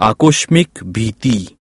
आकस्मिक भीति।